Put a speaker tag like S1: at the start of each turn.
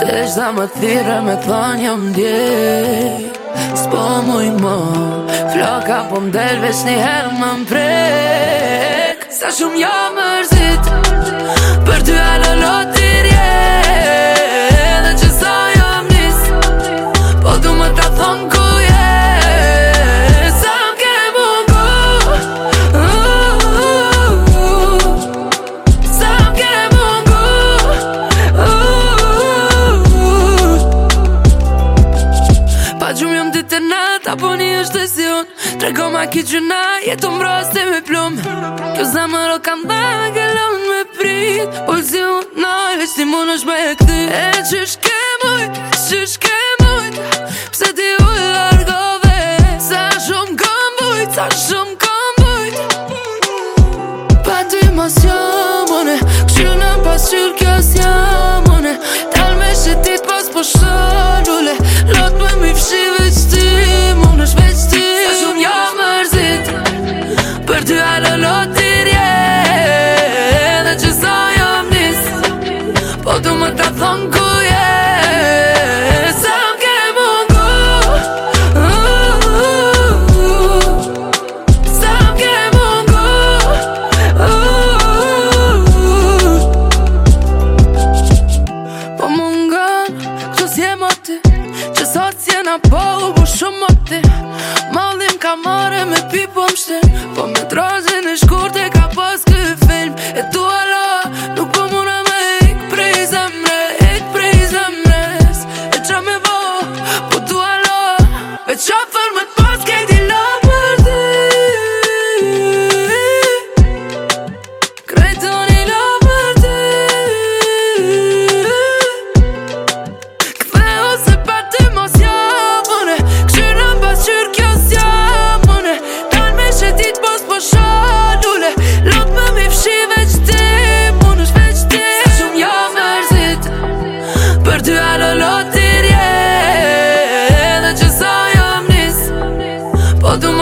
S1: Desh da më thire me thonë jam dje
S2: S'po muj më Floka po më delvesh një herë më mprek Sa shumë jam mërzit gjumë jam dy të nat Apo një është dhe si unë Trego ma ki gjuna Jeto mbrost e me plum Kjo zamër o kam dhe Gëllon me prit Po zi unë në E si mund është me e këti E që shke mujt Që shke mujt Pse ti u e largove Sa shumë kom bujt Sa shumë kom bujt Pa ty mos jo mone në pas qërë po sëllule Lot me mi fshi veç ti Mu në shveç ti Sa shumë jo mërzit Për ty alë lot ti rje Dhe që sa jam nis Po du më të thonë kërë Na po u bu shumë mëte Malim ka mare me pipo më shtem Po më për ty e në lotirje Dhe që sa Po du më